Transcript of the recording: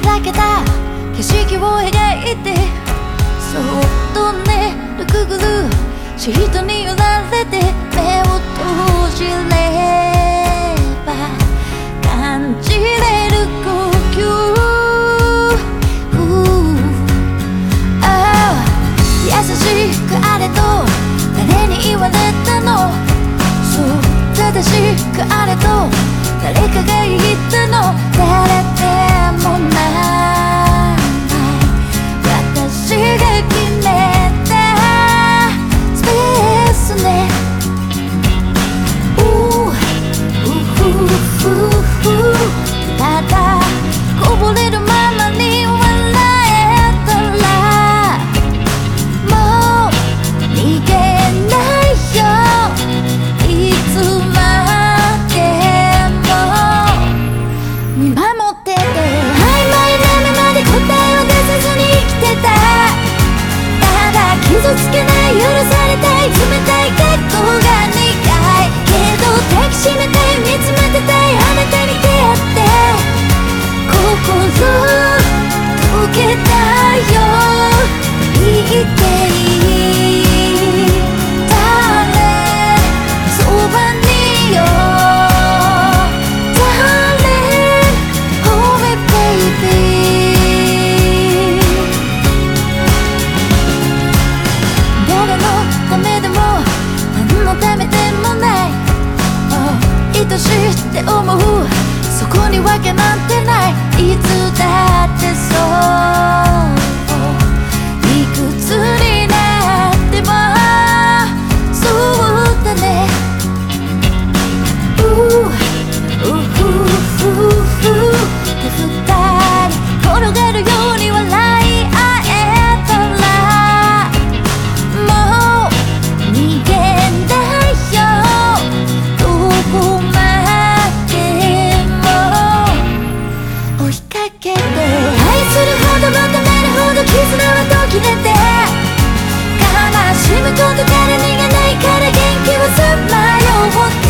開けた。景色を描いて。そっとねるくぐる。シートに揺られて。目を閉じれば感じれる呼吸。優しくあれと誰に言われたの？そう正しくあれと誰かが言ったの？誰でもないって思う。そこにわけなんてない。いつだってそう。切れて。我しむことから逃げないから元気をさまようって